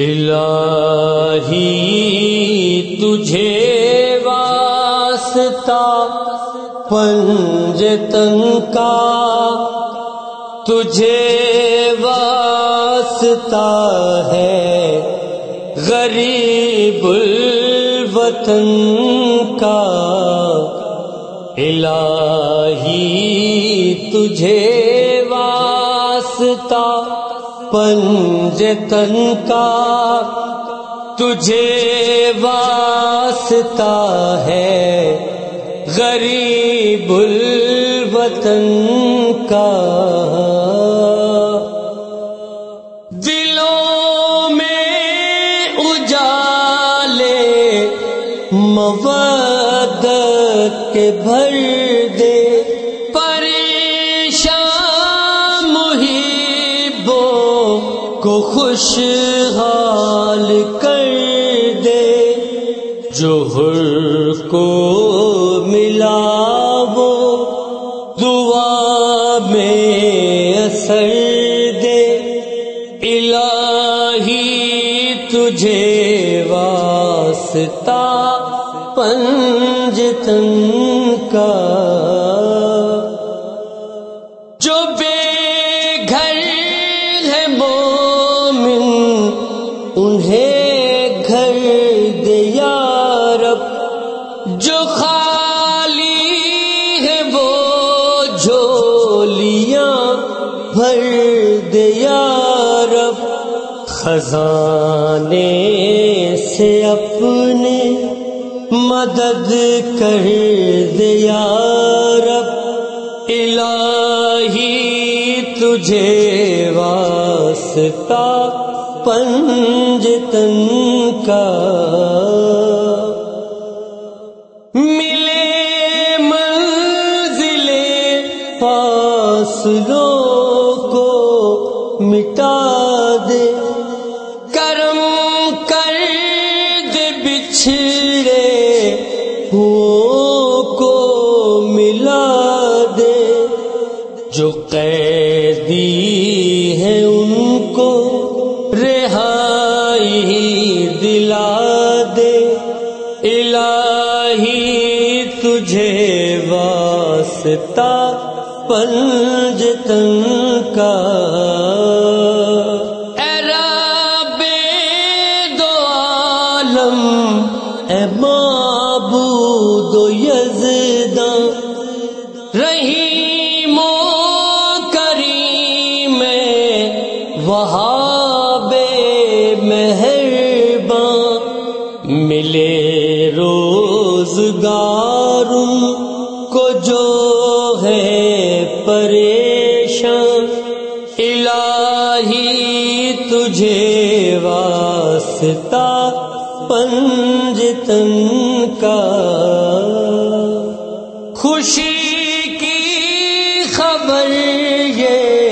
الہی تجھے واسطہ پنجتن کا تجھے واسطہ ہے۔ غریب الوطن کا الہی تجھے واسطہ پنجتن کا تجھے واسطہ ہے غریب الوطن کا۔ دلوں میں اجالے مودت کے بھر خوشحال کر دے۔ جوہر کو ملا وہ دعا میں اثر دے۔ الہی تجھے واسطہ پنجتن انہیں گھر دیا رب جو خالی ہے وہ جھولیاں، بھر دیا رب خزانے سے اپنے مدد کر دیا رب الہی تجھے واسطہ پنجتن کا ملے منزل فاصلوں کو مٹا دے۔ کرم کر دے بچھڑے کو ملا دے۔ جو قیدی واسطہ پنجتن کا اے رب دو عالم، اے معبود و یزداں رحیم و کریم، وہاب ملے روزگار۔ واسطہ پنجتن کا۔ خوشی کی خبر یہ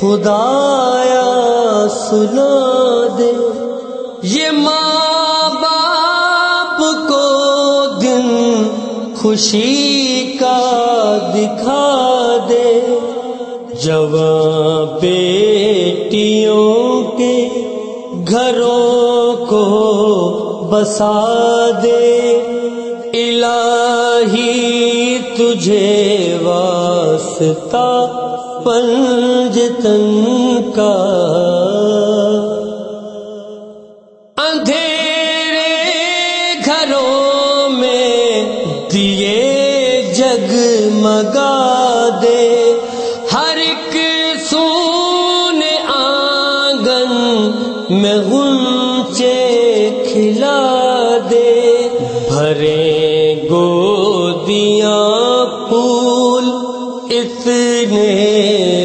خدایا سنا دے۔ یہ ماں باپ کو دن خوشی کا دکھا دے۔ جوان بیٹیوں گھروں کو بسا دے۔ الہی تجھے واسطہ پنجتن کا۔ اندھیرے گھروں میں دیے جگ مگا دے۔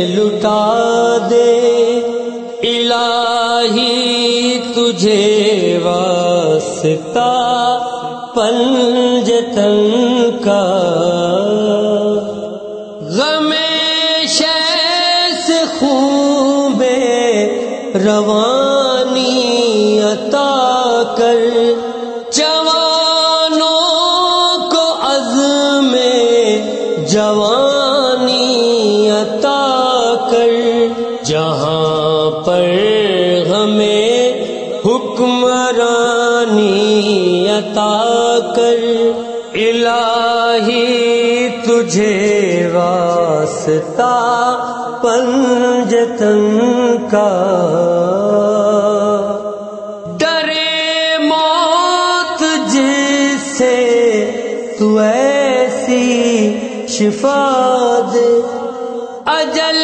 لٹا دے الہی تجھے واسطہ پنجتن کا۔ غم شیس خون روانی عطا کر۔ حکمرانی عطا کر، الہی تجھے واسطہ پنجتن کا ڈرے موت جس سے تو ایسی شفا دے۔ اجل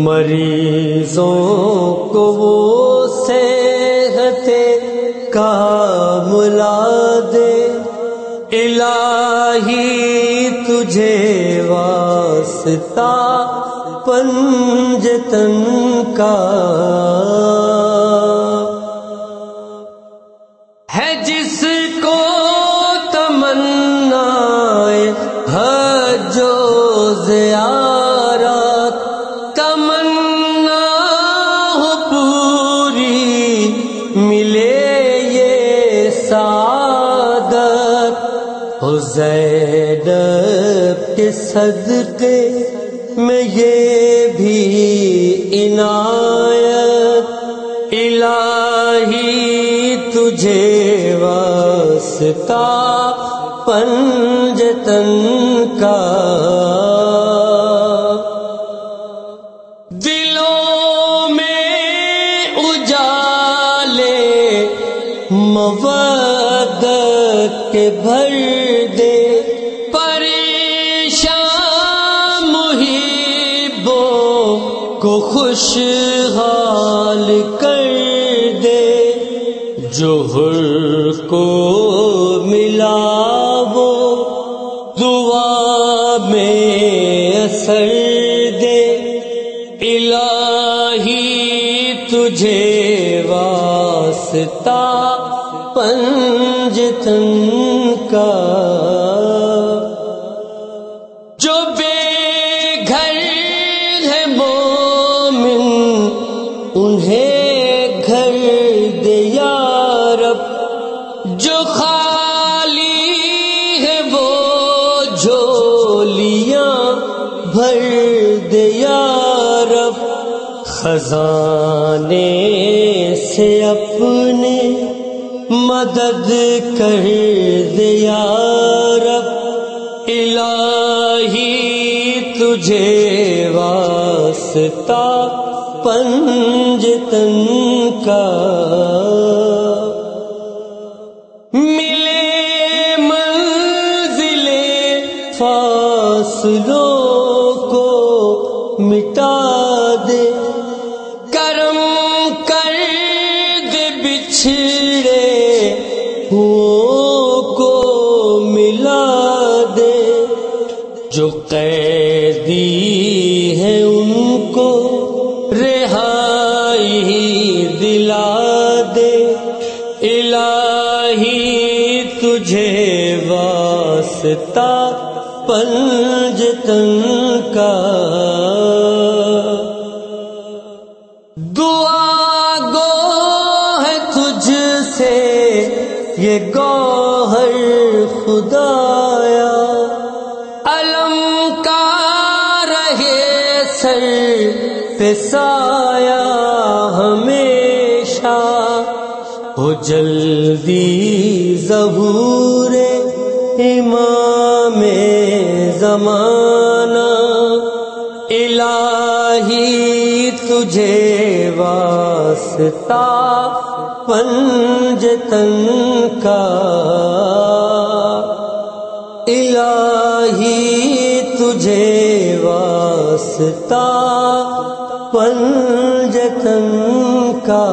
مریضوں کو وہ صحت کا ملا دے۔ الہی تجھے واسطہ پنجتن کا۔ ہے جس کو تمنا سعادت کے صدقے میں یہ بھی عنایت۔ الہی تجھے واسطہ پنجتن کا۔ کے بھر کو خوشحال کر دے۔ جوہر کو ملا وہ دعا میں اثر دے۔ الہی تجھے واسطہ پنجتن خزانے سے اپنے مدد کر دے یارب الہی تجھے واسطہ پنجتن کا ملے منزل فاصلوں کو مٹا جو قیدی ہے ان کو، رہائی دلا دے۔ الہی تجھے واسطہ پنجتن کا۔ دعا گو ہے تجھ سے، یہ گوہر خدایا پہ سایہ ہمیشہ ہو جلدی ظہور امام زمانہ الہی تجھے واسطہ پنجتن کا الہی تجھے واسطہ پنجتن کا